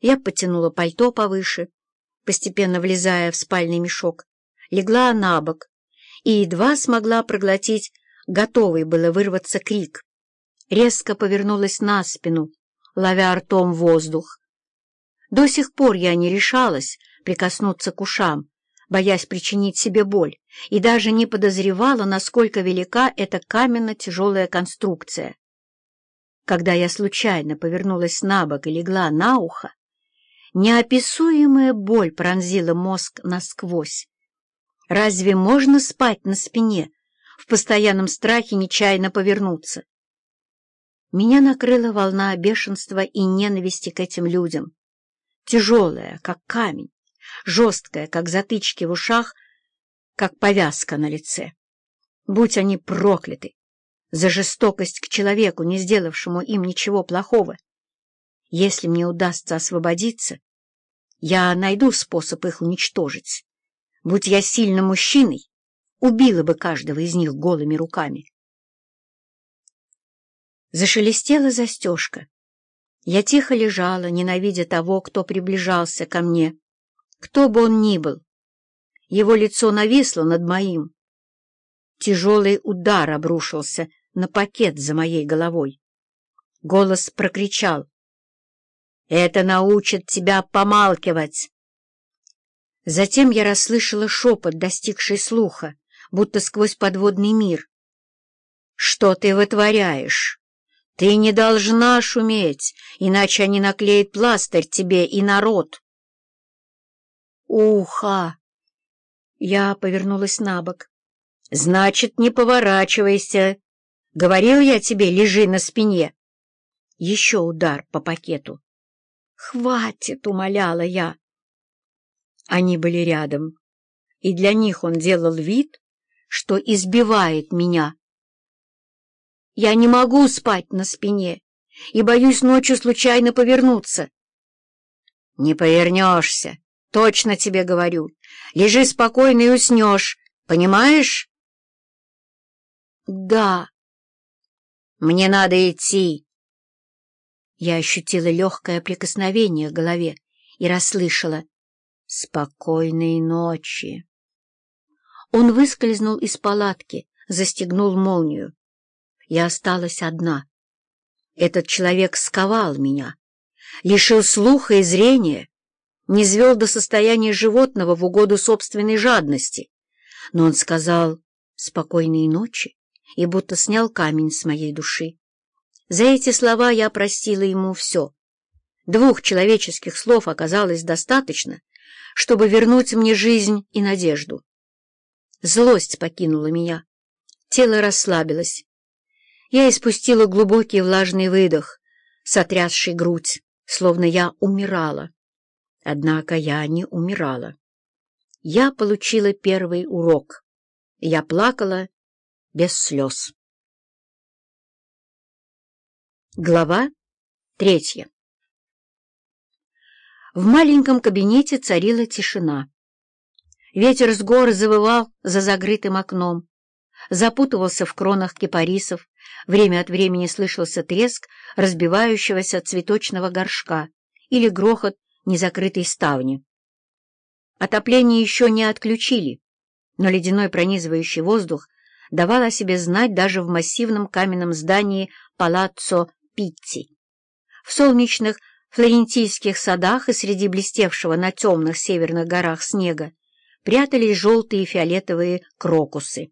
Я потянула пальто повыше, постепенно влезая в спальный мешок, легла на бок и едва смогла проглотить готовый было вырваться крик. Резко повернулась на спину, ловя ртом воздух. До сих пор я не решалась прикоснуться к ушам, боясь причинить себе боль, и даже не подозревала, насколько велика эта каменно-тяжелая конструкция. Когда я случайно повернулась на бок и легла на ухо, неописуемая боль пронзила мозг насквозь. Разве можно спать на спине, в постоянном страхе нечаянно повернуться? Меня накрыла волна бешенства и ненависти к этим людям. Тяжелая, как камень, жесткая, как затычки в ушах, как повязка на лице. Будь они прокляты! за жестокость к человеку, не сделавшему им ничего плохого. Если мне удастся освободиться, я найду способ их уничтожить. Будь я сильным мужчиной, убила бы каждого из них голыми руками. Зашелестела застежка. Я тихо лежала, ненавидя того, кто приближался ко мне, кто бы он ни был. Его лицо нависло над моим. Тяжелый удар обрушился на пакет за моей головой. Голос прокричал. «Это научит тебя помалкивать!» Затем я расслышала шепот, достигший слуха, будто сквозь подводный мир. «Что ты вытворяешь? Ты не должна шуметь, иначе они наклеят пластырь тебе и народ!» «Уха!» Я повернулась на бок. «Значит, не поворачивайся!» Говорил я тебе, лежи на спине. Еще удар по пакету. «Хватит!» — умоляла я. Они были рядом, и для них он делал вид, что избивает меня. Я не могу спать на спине и боюсь ночью случайно повернуться. Не повернешься, точно тебе говорю. Лежи спокойно и уснешь, понимаешь? Да. Мне надо идти. Я ощутила легкое прикосновение к голове и расслышала «Спокойной ночи». Он выскользнул из палатки, застегнул молнию. Я осталась одна. Этот человек сковал меня, лишил слуха и зрения, не звел до состояния животного в угоду собственной жадности. Но он сказал «спокойной ночи» и будто снял камень с моей души. За эти слова я простила ему все. Двух человеческих слов оказалось достаточно, чтобы вернуть мне жизнь и надежду. Злость покинула меня. Тело расслабилось. Я испустила глубокий влажный выдох, сотрясший грудь, словно я умирала. Однако я не умирала. Я получила первый урок. Я плакала без слез. Глава третья В маленьком кабинете царила тишина. Ветер с гор завывал за закрытым окном, запутывался в кронах кипарисов, время от времени слышался треск разбивающегося цветочного горшка или грохот незакрытой ставни. Отопление еще не отключили, но ледяной пронизывающий воздух давал о себе знать даже в массивном каменном здании Палаццо Питти. В солнечных флорентийских садах и среди блестевшего на темных северных горах снега прятались желтые и фиолетовые крокусы.